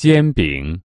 煎饼。